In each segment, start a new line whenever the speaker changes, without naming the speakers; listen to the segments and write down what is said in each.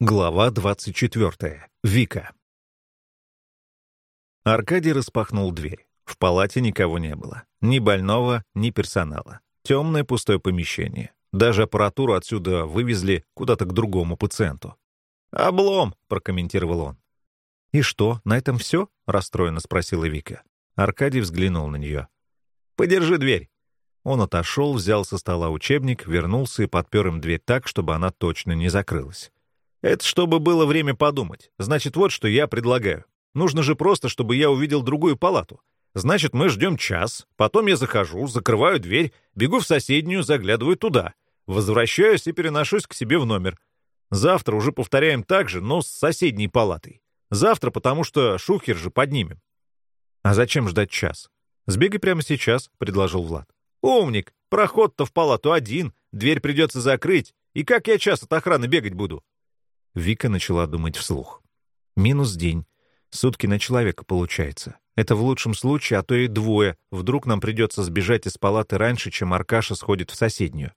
Глава 24. Вика. Аркадий распахнул дверь. В палате никого не было. Ни больного, ни персонала. Темное пустое помещение. Даже аппаратуру отсюда вывезли куда-то к другому пациенту. «Облом!» — прокомментировал он. «И что, на этом все?» — расстроенно спросила Вика. Аркадий взглянул на нее. «Подержи дверь!» Он отошел, взял со стола учебник, вернулся и подпер им дверь так, чтобы она точно не закрылась. Это чтобы было время подумать. Значит, вот что я предлагаю. Нужно же просто, чтобы я увидел другую палату. Значит, мы ждем час, потом я захожу, закрываю дверь, бегу в соседнюю, заглядываю туда. Возвращаюсь и переношусь к себе в номер. Завтра уже повторяем так же, но с соседней палатой. Завтра, потому что шухер же поднимем. А зачем ждать час? Сбегай прямо сейчас, предложил Влад. Умник, проход-то в палату один, дверь придется закрыть. И как я час от охраны бегать буду? Вика начала думать вслух. Минус день. Сутки на человека получается. Это в лучшем случае, а то и двое. Вдруг нам придется сбежать из палаты раньше, чем Аркаша сходит в соседнюю.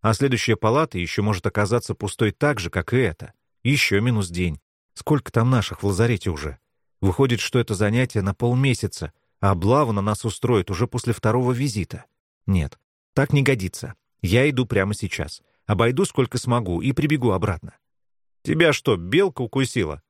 А следующая палата еще может оказаться пустой так же, как и эта. Еще минус день. Сколько там наших в лазарете уже? Выходит, что это занятие на полмесяца, а облаву на нас устроит уже после второго визита. Нет, так не годится. Я иду прямо сейчас. Обойду сколько смогу и прибегу обратно. Тебя что, белка укусила?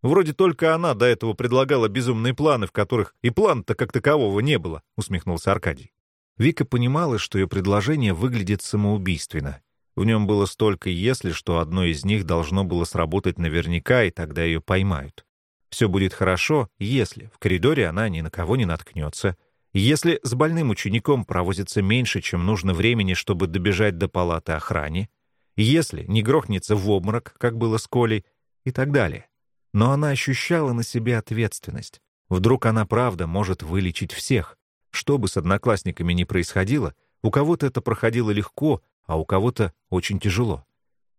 Вроде только она до этого предлагала безумные планы, в которых и плана-то как такового не было, усмехнулся Аркадий. Вика понимала, что ее предложение выглядит самоубийственно. В нем было столько «если», что одно из них должно было сработать наверняка, и тогда ее поймают. Все будет хорошо, если в коридоре она ни на кого не наткнется, если с больным учеником провозится меньше, чем нужно времени, чтобы добежать до палаты охране, если не грохнется в обморок, как было с Колей, и так далее. Но она ощущала на себе ответственность. Вдруг она правда может вылечить всех. Что бы с одноклассниками ни происходило, у кого-то это проходило легко, а у кого-то очень тяжело.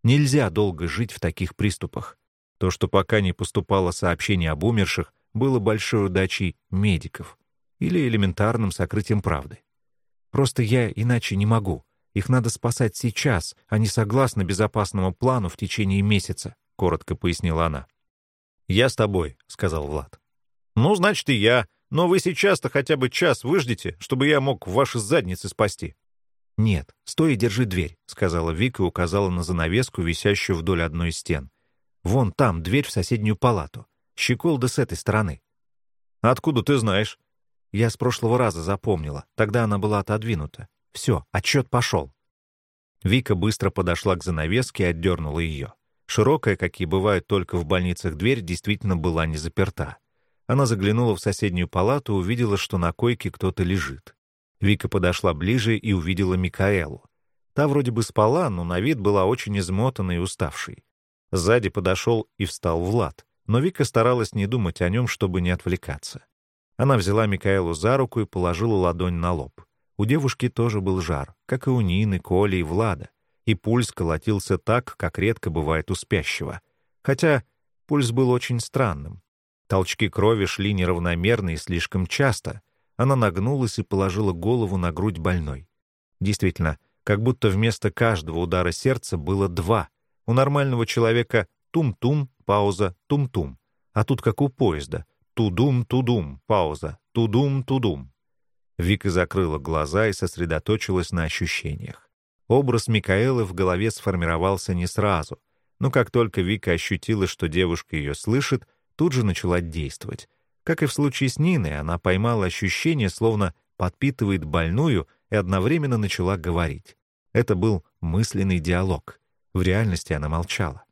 Нельзя долго жить в таких приступах. То, что пока не поступало сообщение об умерших, было большой удачей медиков или элементарным сокрытием правды. Просто я иначе не могу. Их надо спасать сейчас, а не согласно безопасному плану в течение месяца», — коротко пояснила она. «Я с тобой», — сказал Влад. «Ну, значит, и я. Но вы сейчас-то хотя бы час выждите, чтобы я мог ваши задницы спасти». «Нет, стой и держи дверь», — сказала Вика и указала на занавеску, висящую вдоль одной из стен. «Вон там дверь в соседнюю палату. Щеколда с этой стороны». «Откуда ты знаешь?» «Я с прошлого раза запомнила. Тогда она была отодвинута. Все, отчет пошел. Вика быстро подошла к занавеске и отдернула ее. Широкая, какие бывают только в больницах, дверь действительно была не заперта. Она заглянула в соседнюю палату увидела, что на койке кто-то лежит. Вика подошла ближе и увидела Микаэлу. Та вроде бы спала, но на вид была очень измотанной и уставшей. Сзади подошел и встал Влад, но Вика старалась не думать о нем, чтобы не отвлекаться. Она взяла Микаэлу за руку и положила ладонь на лоб. У девушки тоже был жар, как и у Нины, Коли и Влада, и пульс колотился так, как редко бывает у спящего. Хотя пульс был очень странным. Толчки крови шли неравномерно и слишком часто. Она нагнулась и положила голову на грудь больной. Действительно, как будто вместо каждого удара сердца было два. У нормального человека тум-тум, пауза, тум-тум. А тут как у поезда. Тудум-тудум, пауза, тудум-тудум. Вика закрыла глаза и сосредоточилась на ощущениях. Образ Микаэлы в голове сформировался не сразу, но как только Вика ощутила, что девушка ее слышит, тут же начала действовать. Как и в случае с Ниной, она поймала ощущение, словно подпитывает больную, и одновременно начала говорить. Это был мысленный диалог. В реальности она молчала.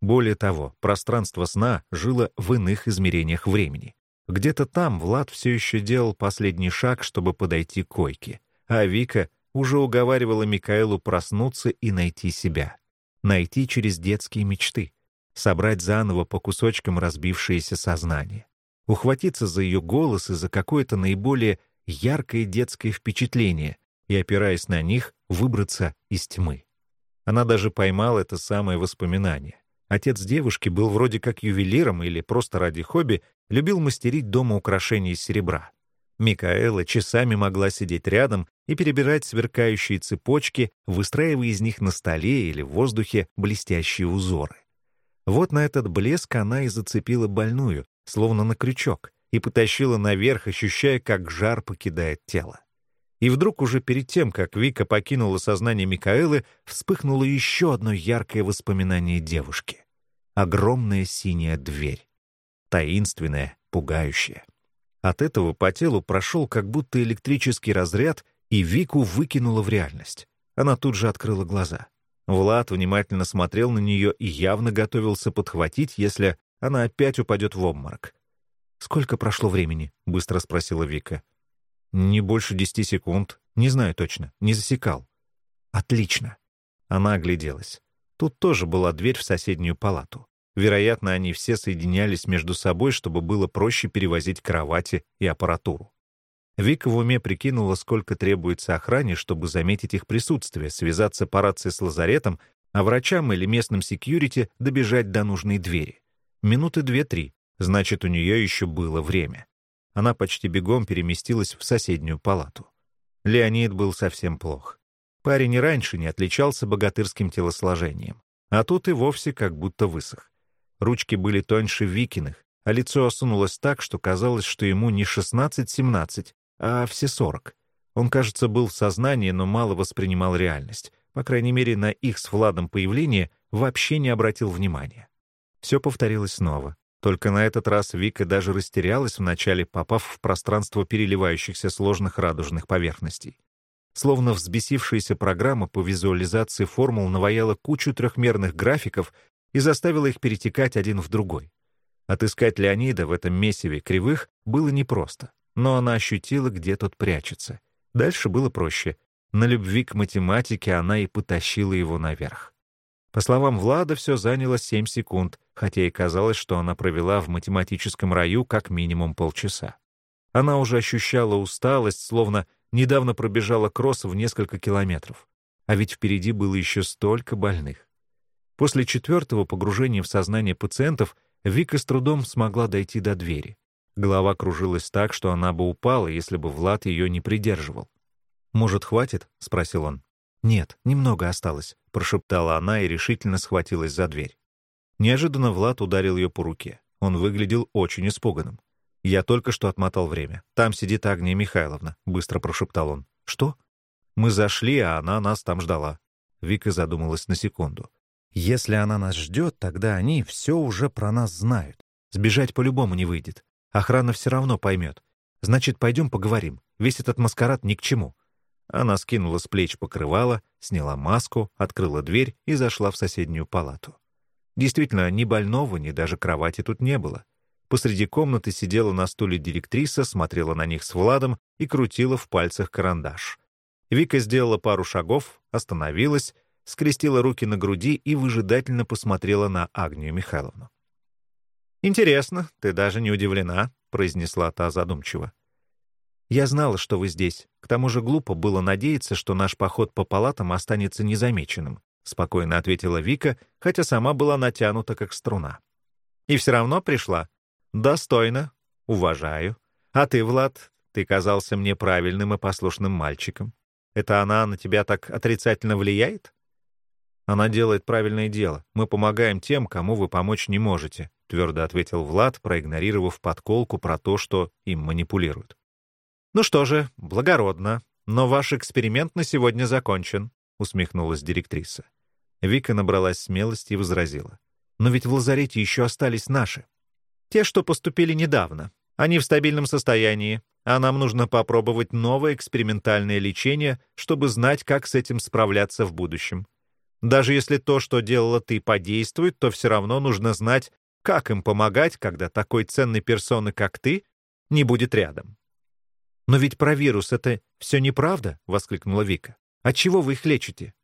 Более того, пространство сна жило в иных измерениях времени. Где-то там Влад все еще делал последний шаг, чтобы подойти к койке, а Вика уже уговаривала Микаэлу проснуться и найти себя. Найти через детские мечты, собрать заново по кусочкам разбившееся сознание, ухватиться за ее голос и за какое-то наиболее яркое детское впечатление и, опираясь на них, выбраться из тьмы. Она даже поймала это самое воспоминание. Отец девушки был вроде как ювелиром или просто ради хобби любил мастерить дома украшения из серебра. Микаэла часами могла сидеть рядом и перебирать сверкающие цепочки, выстраивая из них на столе или в воздухе блестящие узоры. Вот на этот блеск она и зацепила больную, словно на крючок, и потащила наверх, ощущая, как жар покидает тело. И вдруг уже перед тем, как Вика покинула сознание Микаэлы, вспыхнуло еще одно яркое воспоминание девушки. Огромная синяя дверь. Таинственная, пугающая. От этого по телу прошел как будто электрический разряд, и Вику выкинуло в реальность. Она тут же открыла глаза. Влад внимательно смотрел на нее и явно готовился подхватить, если она опять упадет в обморок. «Сколько прошло времени?» — быстро спросила Вика. Не больше десяти секунд. Не знаю точно. Не засекал. Отлично. Она огляделась. Тут тоже была дверь в соседнюю палату. Вероятно, они все соединялись между собой, чтобы было проще перевозить кровати и аппаратуру. Вика в уме прикинула, сколько требуется охране, чтобы заметить их присутствие, связаться по рации с лазаретом, а врачам или местным секьюрити добежать до нужной двери. Минуты две-три. Значит, у нее еще было время она почти бегом переместилась в соседнюю палату. Леонид был совсем плох. Парень и раньше не отличался богатырским телосложением, а тут и вовсе как будто высох. Ручки были тоньше Викиных, а лицо осунулось так, что казалось, что ему не 16-17, а все 40. Он, кажется, был в сознании, но мало воспринимал реальность. По крайней мере, на их с Владом появление вообще не обратил внимания. Все повторилось снова. Только на этот раз Вика даже растерялась вначале, попав в пространство переливающихся сложных радужных поверхностей. Словно взбесившаяся программа по визуализации формул наваяла кучу трехмерных графиков и заставила их перетекать один в другой. Отыскать Леонида в этом месиве кривых было непросто, но она ощутила, где тот прячется. Дальше было проще. На любви к математике она и потащила его наверх. По словам Влада, все заняло 7 секунд, хотя и казалось, что она провела в математическом раю как минимум полчаса. Она уже ощущала усталость, словно недавно пробежала кросс в несколько километров. А ведь впереди было еще столько больных. После четвертого погружения в сознание пациентов Вика с трудом смогла дойти до двери. Голова кружилась так, что она бы упала, если бы Влад ее не придерживал. «Может, хватит?» — спросил он. «Нет, немного осталось», — прошептала она и решительно схватилась за дверь. Неожиданно Влад ударил ее по руке. Он выглядел очень испуганным. «Я только что отмотал время. Там сидит Агния Михайловна», — быстро прошептал он. «Что?» «Мы зашли, а она нас там ждала». Вика задумалась на секунду. «Если она нас ждет, тогда они все уже про нас знают. Сбежать по-любому не выйдет. Охрана все равно поймет. Значит, пойдем поговорим. Весь этот маскарад ни к чему. Она скинула с плеч покрывало, сняла маску, открыла дверь и зашла в соседнюю палату. Действительно, ни больного, ни даже кровати тут не было. Посреди комнаты сидела на стуле директриса, смотрела на них с Владом и крутила в пальцах карандаш. Вика сделала пару шагов, остановилась, скрестила руки на груди и выжидательно посмотрела на Агнию Михайловну. «Интересно, ты даже не удивлена», — произнесла та задумчиво. «Я знала, что вы здесь. К тому же глупо было надеяться, что наш поход по палатам останется незамеченным», — спокойно ответила Вика, хотя сама была натянута, как струна. «И все равно пришла? Достойно. Уважаю. А ты, Влад, ты казался мне правильным и послушным мальчиком. Это она на тебя так отрицательно влияет?» «Она делает правильное дело. Мы помогаем тем, кому вы помочь не можете», — твердо ответил Влад, проигнорировав подколку про то, что им манипулируют. «Ну что же, благородно, но ваш эксперимент на сегодня закончен», — усмехнулась директриса. Вика набралась смелости и возразила. «Но ведь в лазарете еще остались наши. Те, что поступили недавно. Они в стабильном состоянии, а нам нужно попробовать новое экспериментальное лечение, чтобы знать, как с этим справляться в будущем. Даже если то, что делала ты, подействует, то все равно нужно знать, как им помогать, когда такой ценной персоны, как ты, не будет рядом. «Но ведь про вирус это все неправда?» — воскликнула Вика. «Отчего вы их лечите?»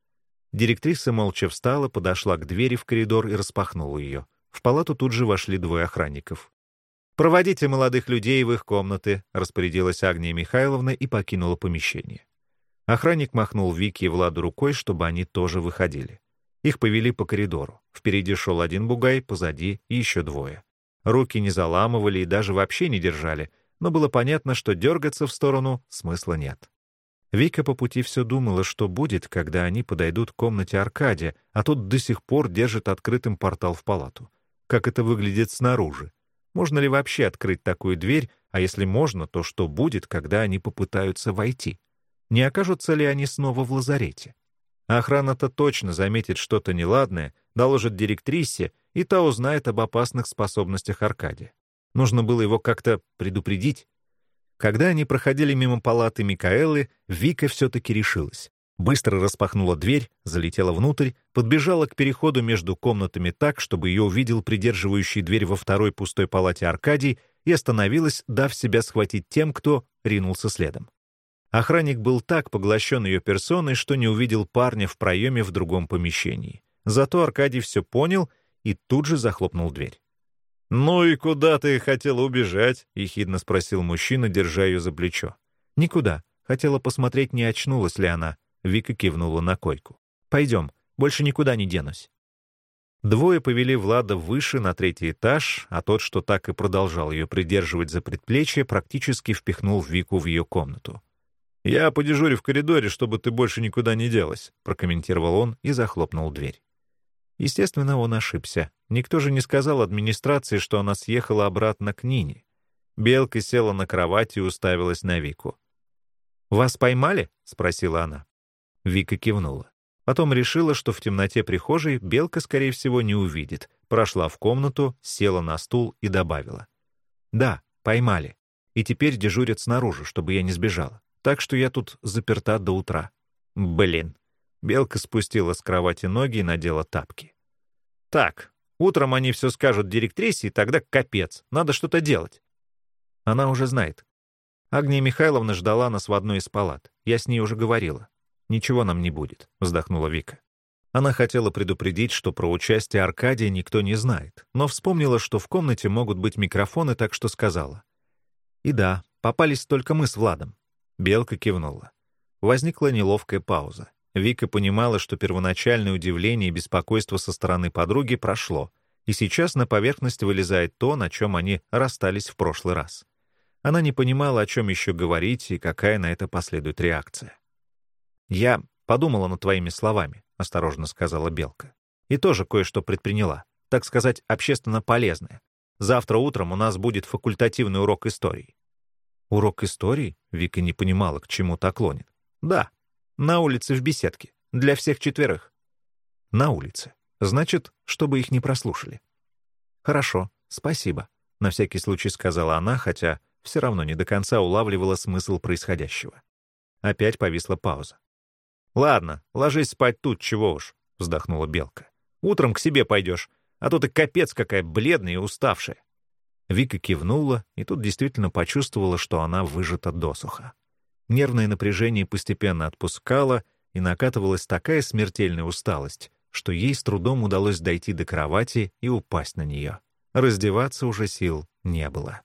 Директриса молча встала, подошла к двери в коридор и распахнула ее. В палату тут же вошли двое охранников. «Проводите молодых людей в их комнаты», — распорядилась Агния Михайловна и покинула помещение. Охранник махнул Вике и Владу рукой, чтобы они тоже выходили. Их повели по коридору. Впереди шел один бугай, позади еще двое. Руки не заламывали и даже вообще не держали, но было понятно, что дергаться в сторону смысла нет. Вика по пути все думала, что будет, когда они подойдут к комнате Аркадия, а тот до сих пор держит открытым портал в палату. Как это выглядит снаружи? Можно ли вообще открыть такую дверь, а если можно, то что будет, когда они попытаются войти? Не окажутся ли они снова в лазарете? Охрана-то точно заметит что-то неладное, доложит директрисе, и та узнает об опасных способностях Аркадия. Нужно было его как-то предупредить. Когда они проходили мимо палаты Микаэлы, Вика все-таки решилась. Быстро распахнула дверь, залетела внутрь, подбежала к переходу между комнатами так, чтобы ее увидел придерживающий дверь во второй пустой палате Аркадий, и остановилась, дав себя схватить тем, кто ринулся следом. Охранник был так поглощен ее персоной, что не увидел парня в проеме в другом помещении. Зато Аркадий все понял и тут же захлопнул дверь. «Ну и куда ты хотела убежать?» — ехидно спросил мужчина, держа ее за плечо. «Никуда. Хотела посмотреть, не очнулась ли она». Вика кивнула на койку. «Пойдем. Больше никуда не денусь». Двое повели Влада выше, на третий этаж, а тот, что так и продолжал ее придерживать за предплечье, практически впихнул Вику в ее комнату. «Я подежурю в коридоре, чтобы ты больше никуда не делась», — прокомментировал он и захлопнул дверь. Естественно, он ошибся. Никто же не сказал администрации, что она съехала обратно к Нине. Белка села на кровать и уставилась на Вику. «Вас поймали?» — спросила она. Вика кивнула. Потом решила, что в темноте прихожей Белка, скорее всего, не увидит. Прошла в комнату, села на стул и добавила. «Да, поймали. И теперь дежурят снаружи, чтобы я не сбежала. Так что я тут заперта до утра». «Блин». Белка спустила с кровати ноги и надела тапки. «Так, утром они все скажут директрисе, и тогда капец. Надо что-то делать». Она уже знает. Агния Михайловна ждала нас в одной из палат. Я с ней уже говорила. «Ничего нам не будет», — вздохнула Вика. Она хотела предупредить, что про участие Аркадия никто не знает, но вспомнила, что в комнате могут быть микрофоны, так что сказала. «И да, попались только мы с Владом». Белка кивнула. Возникла неловкая пауза. Вика понимала, что первоначальное удивление и беспокойство со стороны подруги прошло, и сейчас на поверхность вылезает то, на чем они расстались в прошлый раз. Она не понимала, о чем еще говорить и какая на это последует реакция. «Я подумала над твоими словами», — осторожно сказала Белка. «И тоже кое-что предприняла, так сказать, общественно полезное. Завтра утром у нас будет факультативный урок истории». «Урок истории?» — Вика не понимала, к чему так клонит. «Да, на улице в беседке. Для всех четверых». «На улице. Значит, чтобы их не прослушали». «Хорошо, спасибо», — на всякий случай сказала она, хотя все равно не до конца улавливала смысл происходящего. Опять повисла пауза. «Ладно, ложись спать тут, чего уж», — вздохнула Белка. «Утром к себе пойдешь, а то ты капец какая бледная и уставшая». Вика кивнула, и тут действительно почувствовала, что она выжата досуха. Нервное напряжение постепенно отпускало, и накатывалась такая смертельная усталость, что ей с трудом удалось дойти до кровати и упасть на нее. Раздеваться уже сил не было.